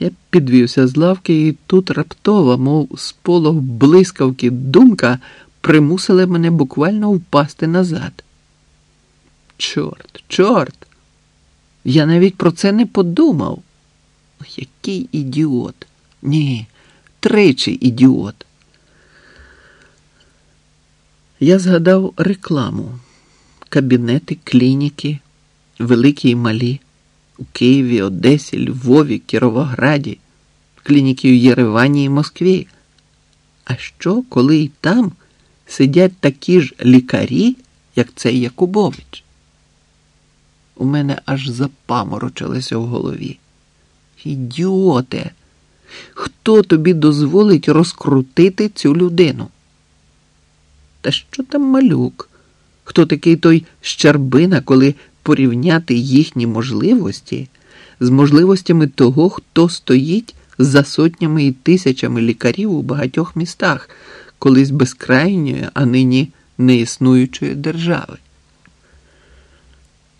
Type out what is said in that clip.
Я підвівся з лавки, і тут раптово, мов сполох блискавки, думка примусила мене буквально впасти назад. Чорт, чорт! Я навіть про це не подумав. Який ідіот. Ні, тричі ідіот. Я згадав рекламу, кабінети, клініки, великі і малі у Києві, Одесі, Львові, Кіровограді, клініки у Єревані і Москві. А що, коли і там сидять такі ж лікарі, як цей Якубович? У мене аж запаморочилося в голові. Ідіоте, хто тобі дозволить розкрутити цю людину? Та що там малюк? Хто такий той щербина, коли порівняти їхні можливості з можливостями того, хто стоїть за сотнями і тисячами лікарів у багатьох містах, колись безкрайньої, а нині неіснуючої держави?